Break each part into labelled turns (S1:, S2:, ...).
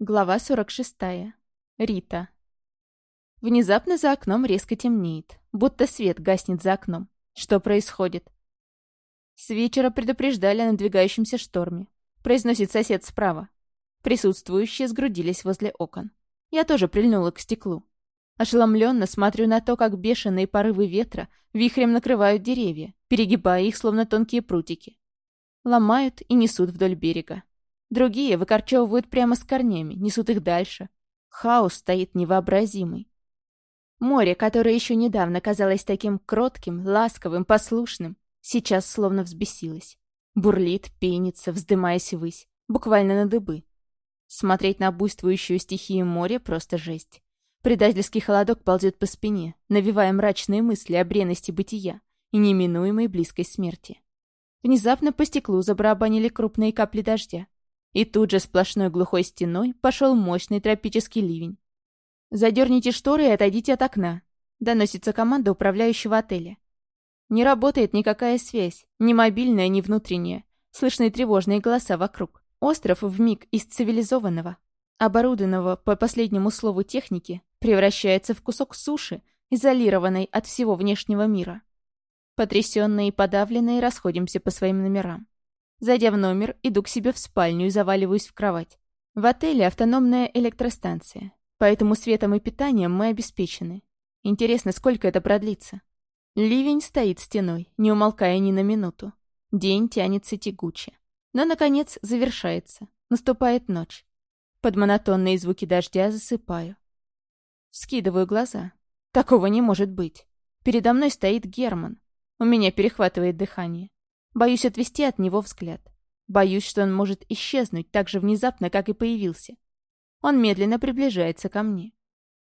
S1: Глава 46. Рита. Внезапно за окном резко темнеет, будто свет гаснет за окном. Что происходит? С вечера предупреждали о надвигающемся шторме. Произносит сосед справа. Присутствующие сгрудились возле окон. Я тоже прильнула к стеклу. Ошеломленно смотрю на то, как бешеные порывы ветра вихрем накрывают деревья, перегибая их, словно тонкие прутики. Ломают и несут вдоль берега. Другие выкорчевывают прямо с корнями, несут их дальше. Хаос стоит невообразимый. Море, которое еще недавно казалось таким кротким, ласковым, послушным, сейчас словно взбесилось. Бурлит, пенится, вздымаясь ввысь, буквально на дыбы. Смотреть на буйствующую стихию моря просто жесть. Предательский холодок ползет по спине, навевая мрачные мысли о бренности бытия и неминуемой близкой смерти. Внезапно по стеклу забарабанили крупные капли дождя. И тут же сплошной глухой стеной пошел мощный тропический ливень. «Задерните шторы и отойдите от окна», — доносится команда управляющего отеля. Не работает никакая связь, ни мобильная, ни внутренняя. Слышны тревожные голоса вокруг. Остров в миг из цивилизованного, оборудованного по последнему слову техники, превращается в кусок суши, изолированной от всего внешнего мира. Потрясенные и подавленные расходимся по своим номерам. Зайдя в номер, иду к себе в спальню и заваливаюсь в кровать. В отеле автономная электростанция, поэтому светом и питанием мы обеспечены. Интересно, сколько это продлится? Ливень стоит стеной, не умолкая ни на минуту. День тянется тягуче. Но, наконец, завершается. Наступает ночь. Под монотонные звуки дождя засыпаю. Скидываю глаза. Такого не может быть. Передо мной стоит Герман. У меня перехватывает дыхание. Боюсь отвести от него взгляд. Боюсь, что он может исчезнуть так же внезапно, как и появился. Он медленно приближается ко мне.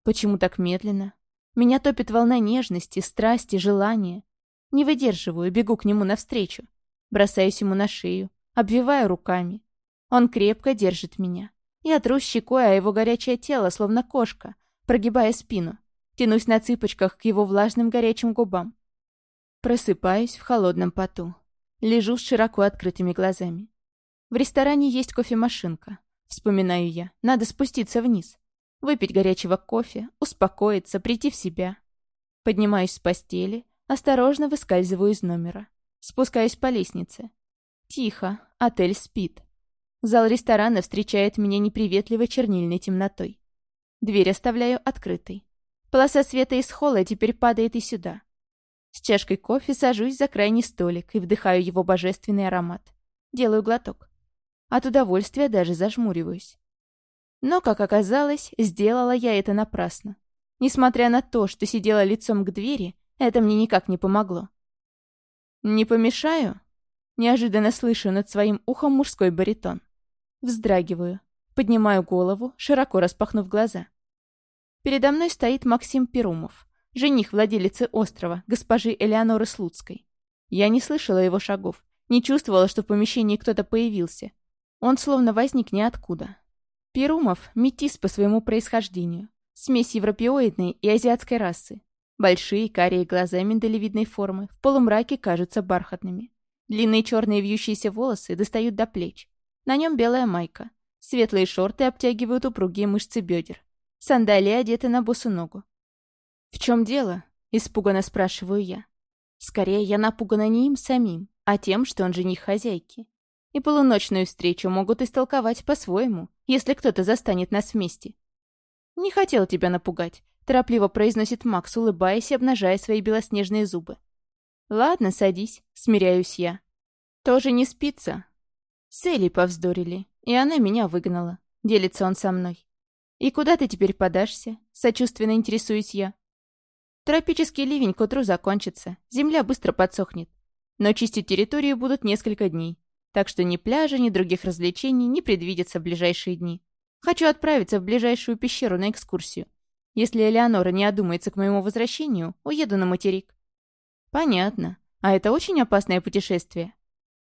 S1: Почему так медленно? Меня топит волна нежности, страсти, желания. Не выдерживаю, бегу к нему навстречу. Бросаюсь ему на шею, обвиваю руками. Он крепко держит меня. Я трусь щекой, а его горячее тело, словно кошка, прогибая спину. Тянусь на цыпочках к его влажным горячим губам. Просыпаюсь в холодном поту. Лежу с широко открытыми глазами. В ресторане есть кофемашинка. Вспоминаю я. Надо спуститься вниз. Выпить горячего кофе, успокоиться, прийти в себя. Поднимаюсь с постели, осторожно выскальзываю из номера. Спускаюсь по лестнице. Тихо, отель спит. Зал ресторана встречает меня неприветливой чернильной темнотой. Дверь оставляю открытой. Полоса света из холла теперь падает и сюда. С чашкой кофе сажусь за крайний столик и вдыхаю его божественный аромат. Делаю глоток. От удовольствия даже зажмуриваюсь. Но, как оказалось, сделала я это напрасно. Несмотря на то, что сидела лицом к двери, это мне никак не помогло. «Не помешаю?» Неожиданно слышу над своим ухом мужской баритон. Вздрагиваю. Поднимаю голову, широко распахнув глаза. Передо мной стоит Максим Перумов жених владелицы острова, госпожи Элеоноры Слуцкой. Я не слышала его шагов, не чувствовала, что в помещении кто-то появился. Он словно возник ниоткуда. Перумов — метис по своему происхождению, смесь европеоидной и азиатской расы. Большие карие глаза миндалевидной формы в полумраке кажутся бархатными. Длинные черные вьющиеся волосы достают до плеч. На нем белая майка. Светлые шорты обтягивают упругие мышцы бедер. Сандалии одеты на босу ногу. «В чем дело?» — испуганно спрашиваю я. Скорее, я напугана не им самим, а тем, что он жених хозяйки. И полуночную встречу могут истолковать по-своему, если кто-то застанет нас вместе. «Не хотел тебя напугать», — торопливо произносит Макс, улыбаясь и обнажая свои белоснежные зубы. «Ладно, садись», — смиряюсь я. «Тоже не спится?» С Элей повздорили, и она меня выгнала. Делится он со мной. «И куда ты теперь подашься?» — сочувственно интересуюсь я. Тропический ливень к утру закончится, земля быстро подсохнет. Но чистить территорию будут несколько дней. Так что ни пляжа, ни других развлечений не предвидятся в ближайшие дни. Хочу отправиться в ближайшую пещеру на экскурсию. Если Элеонора не одумается к моему возвращению, уеду на материк. Понятно. А это очень опасное путешествие?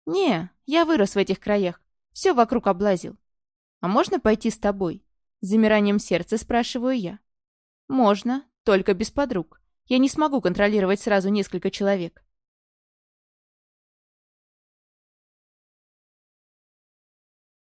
S1: Не, я вырос в этих краях. Все вокруг облазил. А можно пойти с тобой? замиранием сердца спрашиваю я. Можно, только без подруг. Я не смогу контролировать сразу несколько человек.